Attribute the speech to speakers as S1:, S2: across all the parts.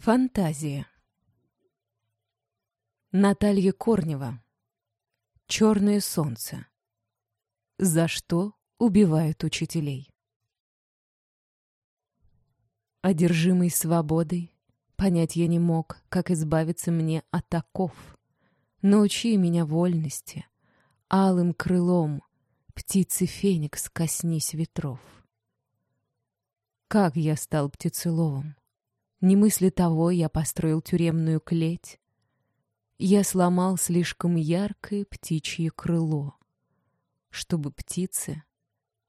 S1: Фантазия. Наталья Корнева. Черное солнце. За что убивают учителей? Одержимый свободой, понять я не мог, как избавиться мне от оков. Научи меня вольности, алым крылом, птицы феникс, коснись ветров. Как я стал птицеловом? Не мысли того я построил тюремную клеть. Я сломал слишком яркое птичье крыло, чтобы птице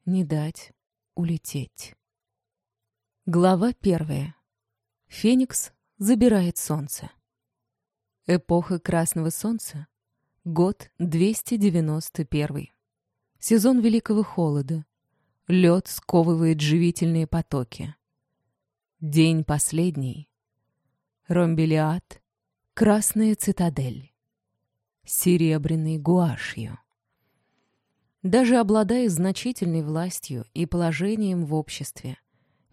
S1: не дать улететь. Глава первая. Феникс забирает солнце. Эпоха Красного Солнца. Год 291. Сезон Великого Холода. Лед сковывает живительные потоки. День последний. Ромбелиад. Красная цитадель. Серебряный гуашью. Даже обладая значительной властью и положением в обществе,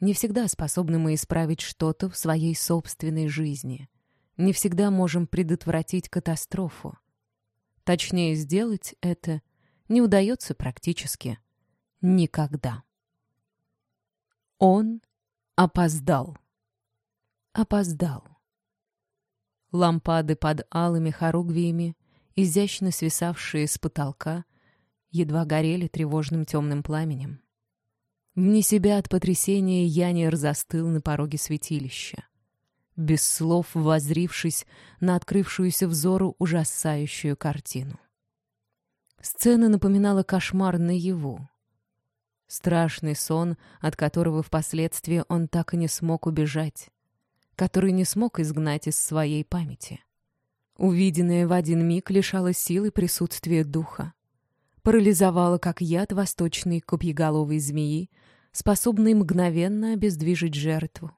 S1: не всегда способны мы исправить что-то в своей собственной жизни. Не всегда можем предотвратить катастрофу. Точнее, сделать это не удается практически никогда. Он Опоздал. Опоздал. Лампады под алыми хоругвиями, изящно свисавшие с потолка, едва горели тревожным темным пламенем. Вне себя от потрясения Янер застыл на пороге святилища, без слов воззрившись на открывшуюся взору ужасающую картину. Сцена напоминала кошмар наяву. Страшный сон, от которого впоследствии он так и не смог убежать, который не смог изгнать из своей памяти. Увиденное в один миг лишало силы присутствия духа, парализовало, как яд восточной копьеголовой змеи, способной мгновенно обездвижить жертву.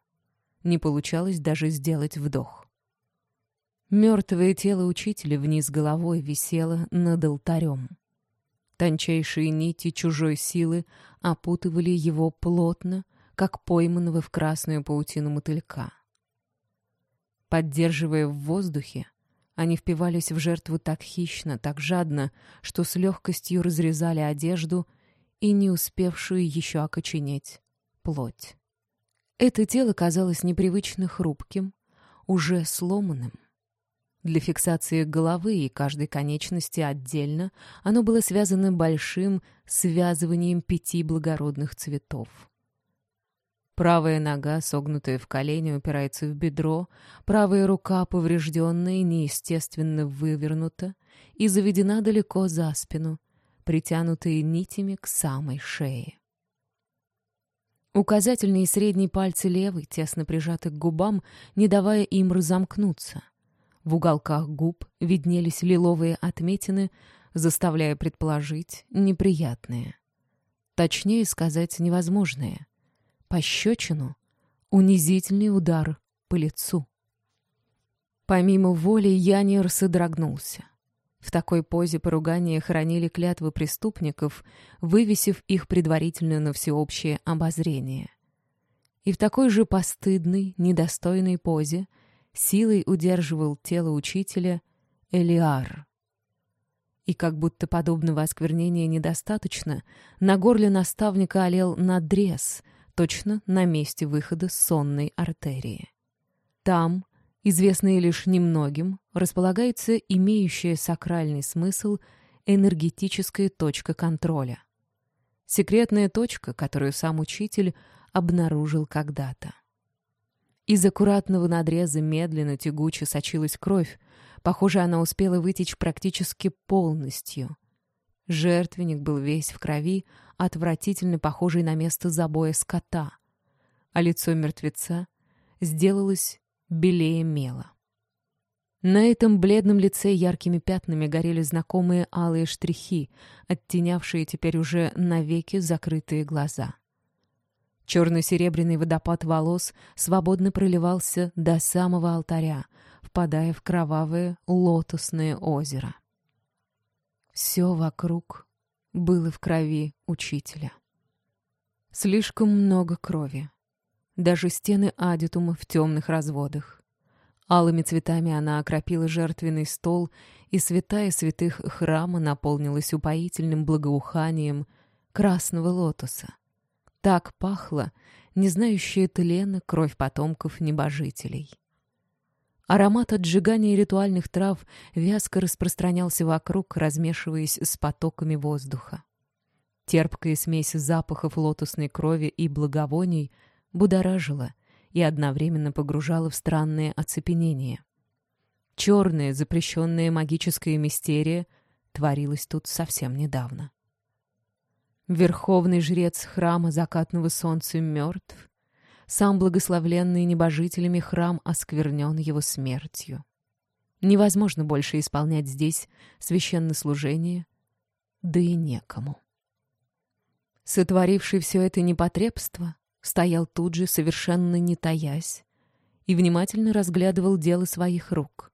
S1: Не получалось даже сделать вдох. Мертвое тело учителя вниз головой висело над алтарем. Тончайшие нити чужой силы опутывали его плотно, как пойманного в красную паутину мотылька. Поддерживая в воздухе, они впивались в жертву так хищно, так жадно, что с легкостью разрезали одежду и не успевшую еще окоченеть плоть. Это тело казалось непривычно хрупким, уже сломанным. Для фиксации головы и каждой конечности отдельно оно было связано большим связыванием пяти благородных цветов. Правая нога, согнутая в колени, упирается в бедро, правая рука, поврежденная, неестественно вывернута и заведена далеко за спину, притянутые нитями к самой шее. Указательные и средние пальцы левой тесно прижаты к губам, не давая им разомкнуться. В уголках губ виднелись лиловые отметины, заставляя предположить неприятные. Точнее сказать невозможное. Пощечину — унизительный удар по лицу. Помимо воли Янир содрогнулся. В такой позе поругания хранили клятвы преступников, вывесив их предварительно на всеобщее обозрение. И в такой же постыдной, недостойной позе — силой удерживал тело учителя Элиар. И как будто подобного осквернения недостаточно, на горле наставника олел надрез, точно на месте выхода сонной артерии. Там, известные лишь немногим, располагается имеющая сакральный смысл энергетическая точка контроля. Секретная точка, которую сам учитель обнаружил когда-то. Из аккуратного надреза медленно тягуче сочилась кровь. Похоже, она успела вытечь практически полностью. Жертвенник был весь в крови, отвратительно похожий на место забоя скота. А лицо мертвеца сделалось белее мела. На этом бледном лице яркими пятнами горели знакомые алые штрихи, оттенявшие теперь уже навеки закрытые глаза. Черно-серебряный водопад волос свободно проливался до самого алтаря, впадая в кровавое лотосное озеро. Все вокруг было в крови учителя. Слишком много крови. Даже стены адитума в темных разводах. Алыми цветами она окропила жертвенный стол, и святая святых храма наполнилась упоительным благоуханием красного лотоса. Так пахло, не знающая тлена, кровь потомков небожителей. Аромат отжигания ритуальных трав вязко распространялся вокруг, размешиваясь с потоками воздуха. Терпкая смесь запахов лотосной крови и благовоний будоражила и одновременно погружала в странное оцепенение. Черная запрещенная магическая мистерия творилась тут совсем недавно. Верховный жрец храма закатного солнца мертв, сам благословленный небожителями храм осквернен его смертью. Невозможно больше исполнять здесь священнослужение, да и некому. Сотворивший все это непотребство стоял тут же, совершенно не таясь, и внимательно разглядывал дело своих рук.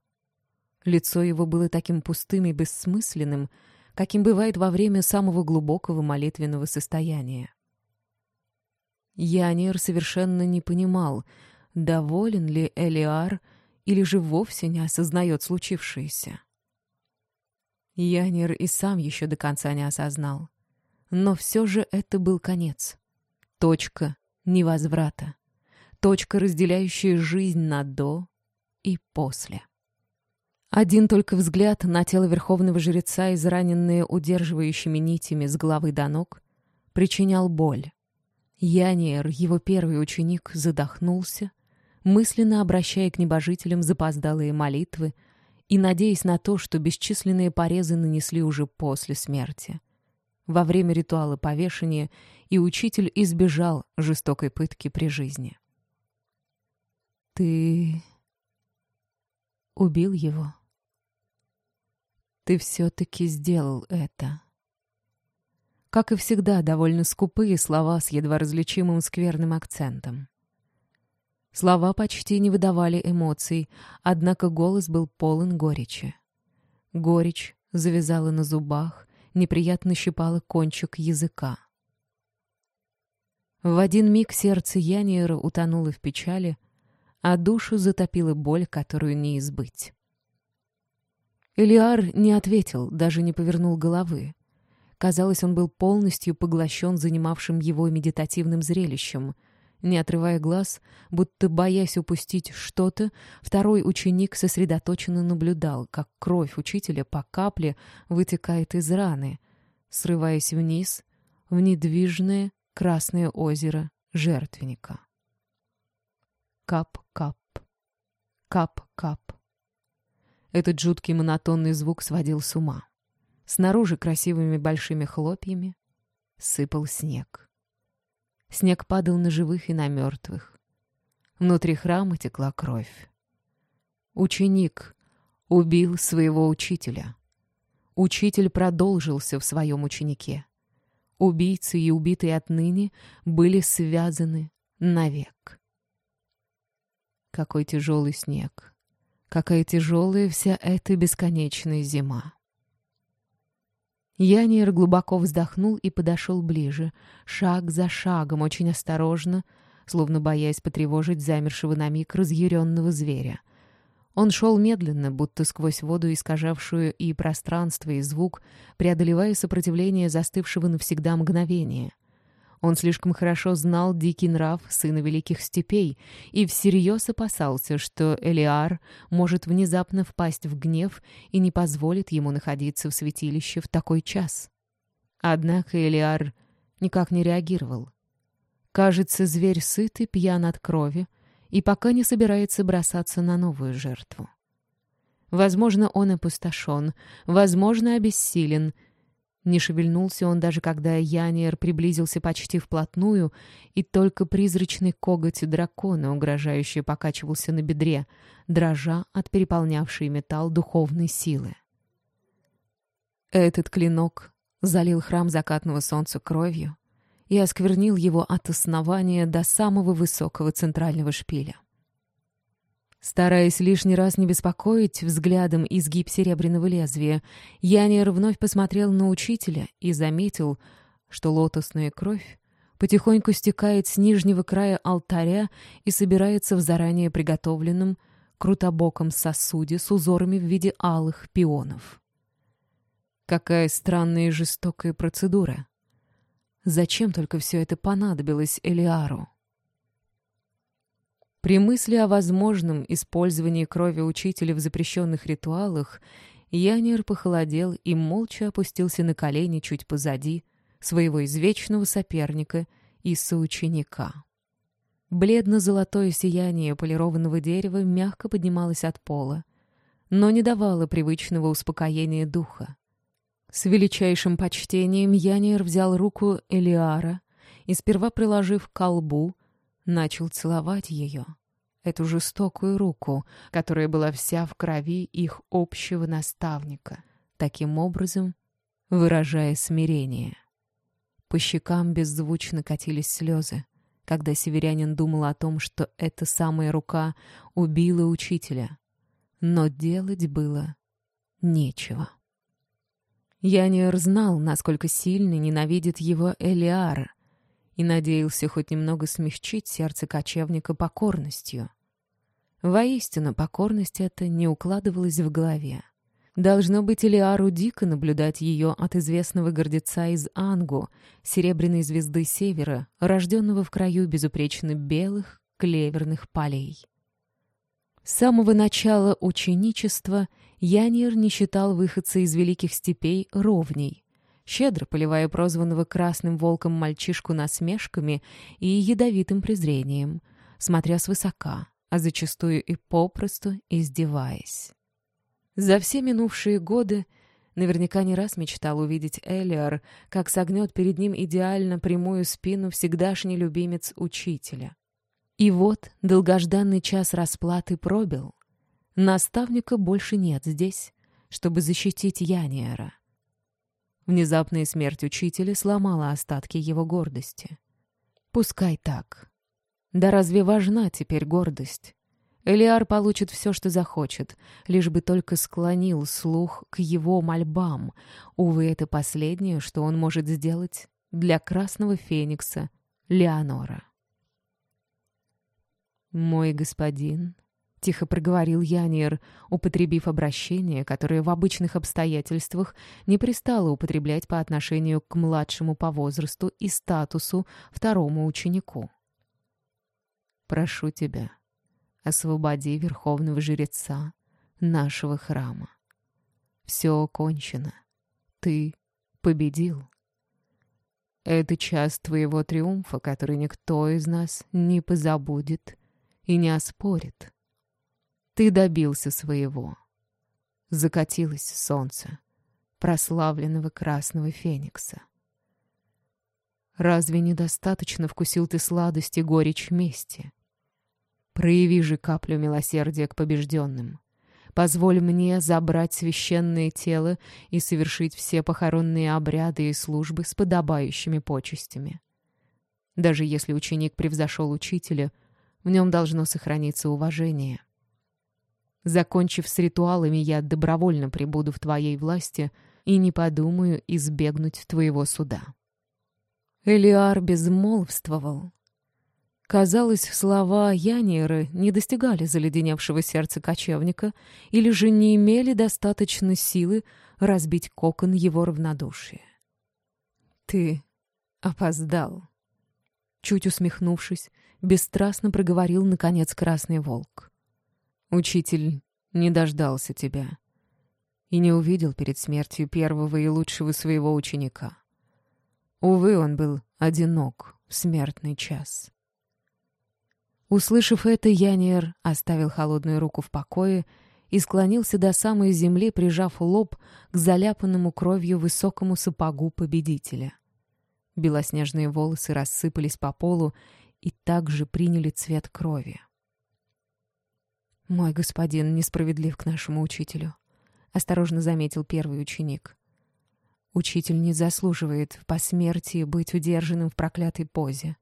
S1: Лицо его было таким пустым и бессмысленным, каким бывает во время самого глубокого молитвенного состояния. Янир совершенно не понимал, доволен ли Элиар или же вовсе не осознает случившееся. Янир и сам еще до конца не осознал. Но все же это был конец. Точка невозврата. Точка, разделяющая жизнь на «до» и «после». Один только взгляд на тело верховного жреца, израненное удерживающими нитями с головы до ног, причинял боль. Яниер, его первый ученик, задохнулся, мысленно обращая к небожителям запоздалые молитвы и надеясь на то, что бесчисленные порезы нанесли уже после смерти. Во время ритуала повешения и учитель избежал жестокой пытки при жизни. «Ты убил его. Ты все-таки сделал это», как и всегда, довольно скупые слова с едва различимым скверным акцентом. Слова почти не выдавали эмоций, однако голос был полон горечи. Горечь завязала на зубах, неприятно щипала кончик языка. В один миг сердце Яниера утонуло в печали, а душу затопила боль, которую не избыть. Элиар не ответил, даже не повернул головы. Казалось, он был полностью поглощен занимавшим его медитативным зрелищем. Не отрывая глаз, будто боясь упустить что-то, второй ученик сосредоточенно наблюдал, как кровь учителя по капле вытекает из раны, срываясь вниз в недвижное красное озеро жертвенника. Кап-кап, кап-кап. Этот жуткий монотонный звук сводил с ума. Снаружи красивыми большими хлопьями сыпал снег. Снег падал на живых и на мертвых. Внутри храма текла кровь. Ученик убил своего учителя. Учитель продолжился в своем ученике. Убийцы и убитые отныне были связаны навек. Какой тяжелый снег! Какая тяжелая вся эта бесконечная зима! Янир глубоко вздохнул и подошел ближе, шаг за шагом, очень осторожно, словно боясь потревожить замершего на миг разъяренного зверя. Он шел медленно, будто сквозь воду, искажавшую и пространство, и звук, преодолевая сопротивление застывшего навсегда мгновения — он слишком хорошо знал дикий нрав сына Великих Степей и всерьез опасался, что Элиар может внезапно впасть в гнев и не позволит ему находиться в святилище в такой час. Однако Элиар никак не реагировал. Кажется, зверь сыт и пьян от крови, и пока не собирается бросаться на новую жертву. Возможно, он опустошен, возможно, обессилен — не шевельнулся он даже когда Яниер приблизился почти вплотную, и только призрачный коготь дракона, угрожающе покачивался на бедре, дрожа от переполнявшей металл духовной силы. Этот клинок залил храм закатного солнца кровью и осквернил его от основания до самого высокого центрального шпиля. Стараясь лишний раз не беспокоить взглядом изгиб серебряного лезвия, Янир вновь посмотрел на учителя и заметил, что лотосная кровь потихоньку стекает с нижнего края алтаря и собирается в заранее приготовленном крутобоком сосуде с узорами в виде алых пионов. Какая странная и жестокая процедура. Зачем только все это понадобилось Элиару? При мысли о возможном использовании крови учителя в запрещенных ритуалах Янир похолодел и молча опустился на колени чуть позади своего извечного соперника и соученика. Бледно-золотое сияние полированного дерева мягко поднималось от пола, но не давало привычного успокоения духа. С величайшим почтением Янир взял руку Элиара и, сперва приложив к колбу, начал целовать ее, эту жестокую руку, которая была вся в крови их общего наставника, таким образом выражая смирение. По щекам беззвучно катились слезы когда северянин думал о том, что эта самая рука убила учителя. Но делать было нечего. Яниер знал, насколько сильно ненавидит его Элиара, и надеялся хоть немного смягчить сердце кочевника покорностью. Воистину, покорность эта не укладывалась в голове. Должно быть, Элиару дико наблюдать ее от известного гордеца из Ангу, серебряной звезды Севера, рожденного в краю безупречно белых клеверных полей. С самого начала ученичества Янир не считал выходца из великих степей ровней, щедро поливая прозванного красным волком мальчишку насмешками и ядовитым презрением, смотря свысока, а зачастую и попросту издеваясь. За все минувшие годы наверняка не раз мечтал увидеть Элиар, как согнет перед ним идеально прямую спину всегдашний любимец учителя. И вот долгожданный час расплаты пробил. Наставника больше нет здесь, чтобы защитить Яниера. Внезапная смерть учителя сломала остатки его гордости. Пускай так. Да разве важна теперь гордость? Элиар получит все, что захочет, лишь бы только склонил слух к его мольбам. Увы, это последнее, что он может сделать для красного феникса Леонора. «Мой господин», — тихо проговорил Яниер, употребив обращение, которое в обычных обстоятельствах не пристало употреблять по отношению к младшему по возрасту и статусу второму ученику. «Прошу тебя, освободи верховного жреца нашего храма. Все кончено. Ты победил. Это час твоего триумфа, который никто из нас не позабудет и не оспорит. Ты добился своего. Закатилось солнце прославленного красного феникса. Разве недостаточно вкусил ты сладости горечь мести? Прояви же каплю милосердия к побежденным. Позволь мне забрать священное тело и совершить все похоронные обряды и службы с подобающими почестями. Даже если ученик превзошел учителя, в нем должно сохраниться уважение. Закончив с ритуалами, я добровольно прибуду в твоей власти и не подумаю избегнуть твоего суда. Элиар безмолвствовал, Казалось, слова Яниеры не достигали заледеневшего сердца кочевника или же не имели достаточно силы разбить кокон его равнодушия. «Ты опоздал», — чуть усмехнувшись, бесстрастно проговорил, наконец, Красный Волк. «Учитель не дождался тебя и не увидел перед смертью первого и лучшего своего ученика. Увы, он был одинок в смертный час». Услышав это, Яниер оставил холодную руку в покое и склонился до самой земли, прижав лоб к заляпанному кровью высокому сапогу победителя. Белоснежные волосы рассыпались по полу и также приняли цвет крови. «Мой господин несправедлив к нашему учителю», — осторожно заметил первый ученик. «Учитель не заслуживает в посмертии быть удержанным в проклятой позе.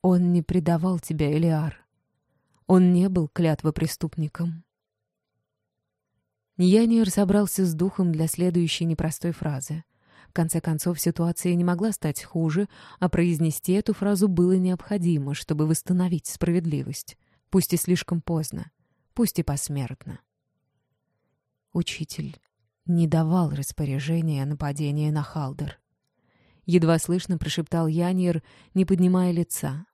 S1: Он не предавал тебя, Элиар. Он не был клятвопреступником. Яниер собрался с духом для следующей непростой фразы. В конце концов, ситуация не могла стать хуже, а произнести эту фразу было необходимо, чтобы восстановить справедливость. Пусть и слишком поздно. Пусть и посмертно. Учитель не давал распоряжения о нападении на Халдер. Едва слышно прошептал Янир, не поднимая лица.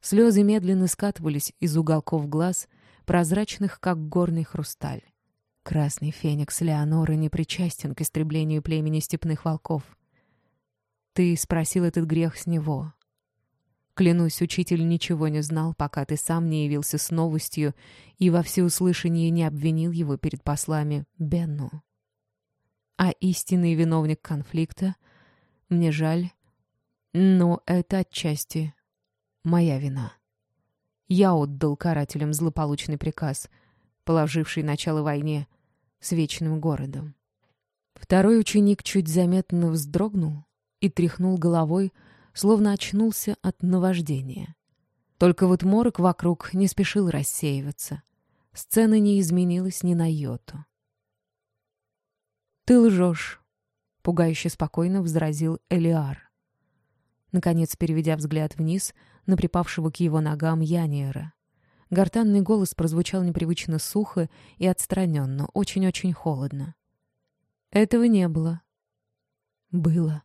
S1: Слезы медленно скатывались из уголков глаз, прозрачных, как горный хрусталь. Красный феникс Леоноры не причастен к истреблению племени степных волков. Ты спросил этот грех с него. Клянусь, учитель ничего не знал, пока ты сам не явился с новостью и во всеуслышание не обвинил его перед послами Бенну. А истинный виновник конфликта, мне жаль, но это отчасти моя вина. Я отдал карателям злополучный приказ, положивший начало войне с Вечным городом. Второй ученик чуть заметно вздрогнул и тряхнул головой, словно очнулся от наваждения. Только вот морок вокруг не спешил рассеиваться. Сцена не изменилась ни на йоту. «Ты лжешь», — пугающе спокойно возразил Элиар. Наконец, переведя взгляд вниз на припавшего к его ногам Яниера. Гортанный голос прозвучал непривычно сухо и отстраненно, очень-очень холодно. Этого не было. Было.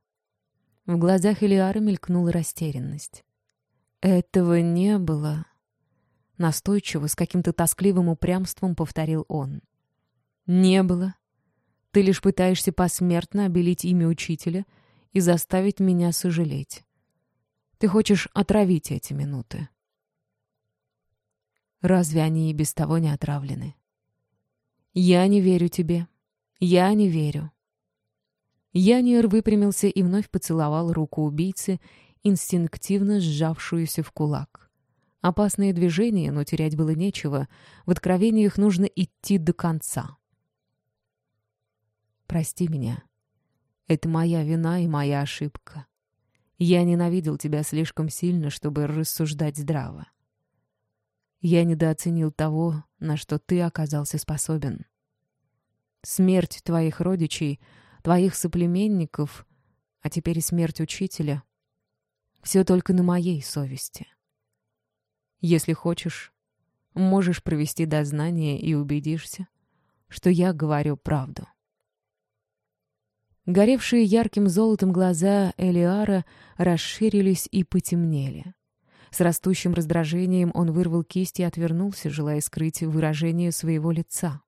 S1: В глазах Элиара мелькнула растерянность. Этого не было. Настойчиво, с каким-то тоскливым упрямством повторил он. Не было. Ты лишь пытаешься посмертно обелить имя учителя и заставить меня сожалеть. Ты хочешь отравить эти минуты. Разве они и без того не отравлены? Я не верю тебе. Я не верю. Яниер выпрямился и вновь поцеловал руку убийцы, инстинктивно сжавшуюся в кулак. Опасные движения, но терять было нечего. В откровениях нужно идти до конца. «Прости меня. Это моя вина и моя ошибка. Я ненавидел тебя слишком сильно, чтобы рассуждать здраво. Я недооценил того, на что ты оказался способен. Смерть твоих родичей, твоих соплеменников, а теперь и смерть учителя — все только на моей совести. Если хочешь, можешь провести дознание и убедишься, что я говорю правду. Горевшие ярким золотом глаза Элиара расширились и потемнели. С растущим раздражением он вырвал кисть и отвернулся, желая скрыть выражение своего лица.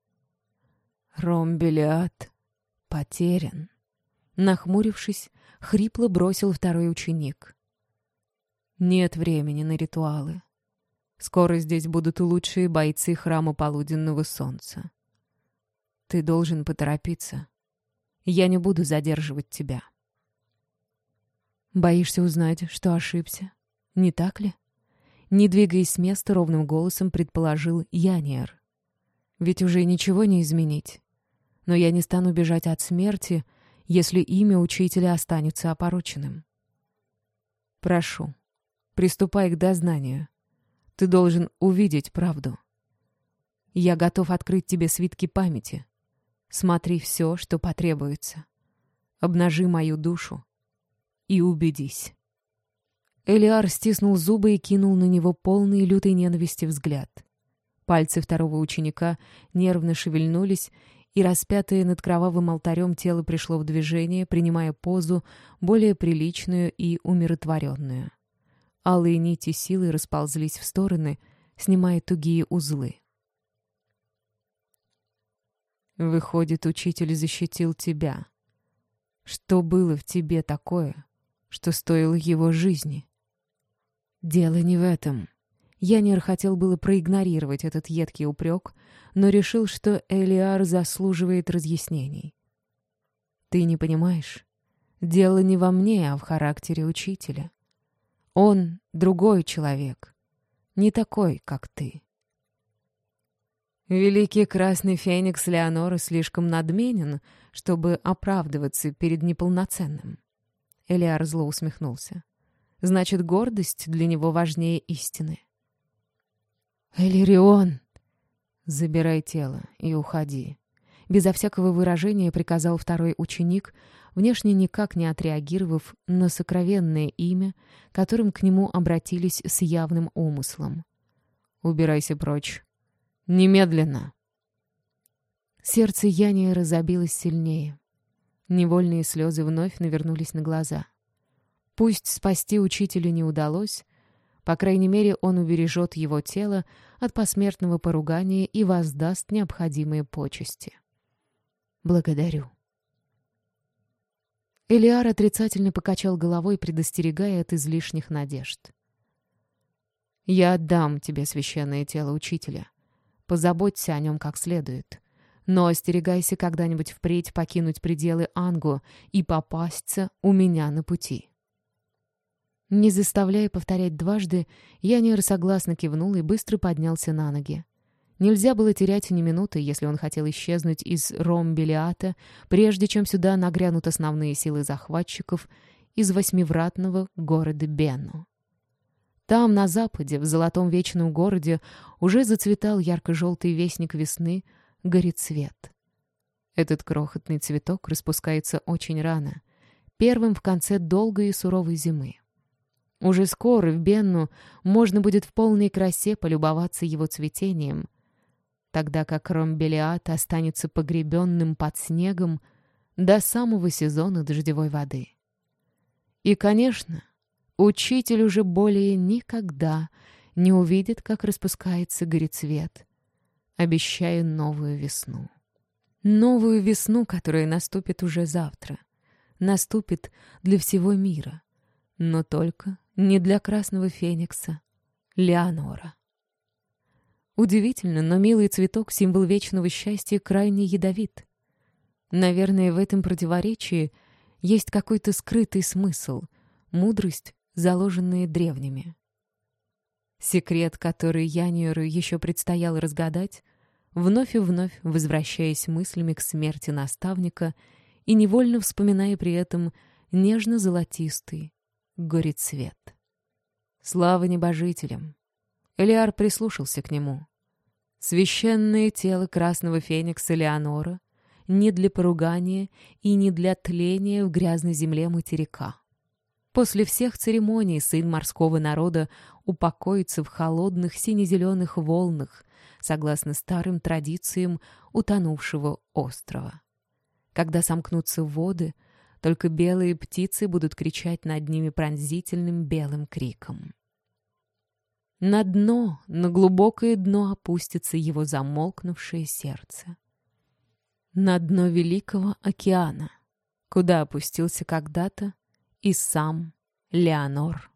S1: «Ромбелиад потерян», — нахмурившись, хрипло бросил второй ученик. «Нет времени на ритуалы. Скоро здесь будут лучшие бойцы храма полуденного солнца. Ты должен поторопиться». Я не буду задерживать тебя. Боишься узнать, что ошибся? Не так ли? Не двигаясь с места, ровным голосом предположил Яниер. Ведь уже ничего не изменить. Но я не стану бежать от смерти, если имя учителя останется опороченным. Прошу, приступай к дознанию. Ты должен увидеть правду. Я готов открыть тебе свитки памяти, Смотри все, что потребуется. Обнажи мою душу и убедись. Элиар стиснул зубы и кинул на него полный лютой ненависти взгляд. Пальцы второго ученика нервно шевельнулись, и распятое над кровавым алтарем тело пришло в движение, принимая позу более приличную и умиротворенную. Алые нити силы расползлись в стороны, снимая тугие узлы. Выходит, учитель защитил тебя. Что было в тебе такое, что стоило его жизни? Дело не в этом. Янир хотел было проигнорировать этот едкий упрек, но решил, что Элиар заслуживает разъяснений. Ты не понимаешь? Дело не во мне, а в характере учителя. Он другой человек, не такой, как ты. Великий красный феникс Леоноры слишком надменен, чтобы оправдываться перед неполноценным. Элиар зло усмехнулся. Значит, гордость для него важнее истины. «Элирион!» «Забирай тело и уходи». Безо всякого выражения приказал второй ученик, внешне никак не отреагировав на сокровенное имя, которым к нему обратились с явным умыслом. «Убирайся прочь. Немедленно!» Сердце Яния разобилось сильнее. Невольные слезы вновь навернулись на глаза. Пусть спасти учителя не удалось, по крайней мере, он убережет его тело от посмертного поругания и воздаст необходимые почести. «Благодарю». Элиар отрицательно покачал головой, предостерегая от излишних надежд. «Я отдам тебе священное тело учителя. Позаботься о нем как следует. Но остерегайся когда-нибудь впредь покинуть пределы Ангу и попасться у меня на пути». Не заставляя повторять дважды, я не согласно кивнул и быстро поднялся на ноги. Нельзя было терять ни минуты, если он хотел исчезнуть из Ромбелиата, прежде чем сюда нагрянут основные силы захватчиков из восьмивратного города Бену. Там, на западе, в золотом вечном городе, уже зацветал ярко-желтый вестник весны — горецвет. Этот крохотный цветок распускается очень рано, первым в конце долгой и суровой зимы. Уже скоро в Бенну можно будет в полной красе полюбоваться его цветением — тогда как Ромбелиат останется погребенным под снегом до самого сезона дождевой воды. И, конечно, учитель уже более никогда не увидит, как распускается горецвет, обещая новую весну. Новую весну, которая наступит уже завтра. Наступит для всего мира, но только не для красного феникса Леонора. Удивительно, но милый цветок, символ вечного счастья, крайне ядовит. Наверное, в этом противоречии есть какой-то скрытый смысл, мудрость, заложенная древними. Секрет, который Яниеру еще предстояло разгадать, вновь и вновь возвращаясь мыслями к смерти наставника и невольно вспоминая при этом нежно-золотистый горецвет. Слава небожителям! Элиар прислушался к нему. Священное тело красного феникса Леонора не для поругания и не для тления в грязной земле материка. После всех церемоний сын морского народа упокоится в холодных сине-зеленых волнах, согласно старым традициям утонувшего острова. Когда сомкнутся воды, только белые птицы будут кричать над ними пронзительным белым криком. На дно, на глубокое дно опустится его замолкнувшее сердце. На дно великого океана, куда опустился когда-то и сам Леонор.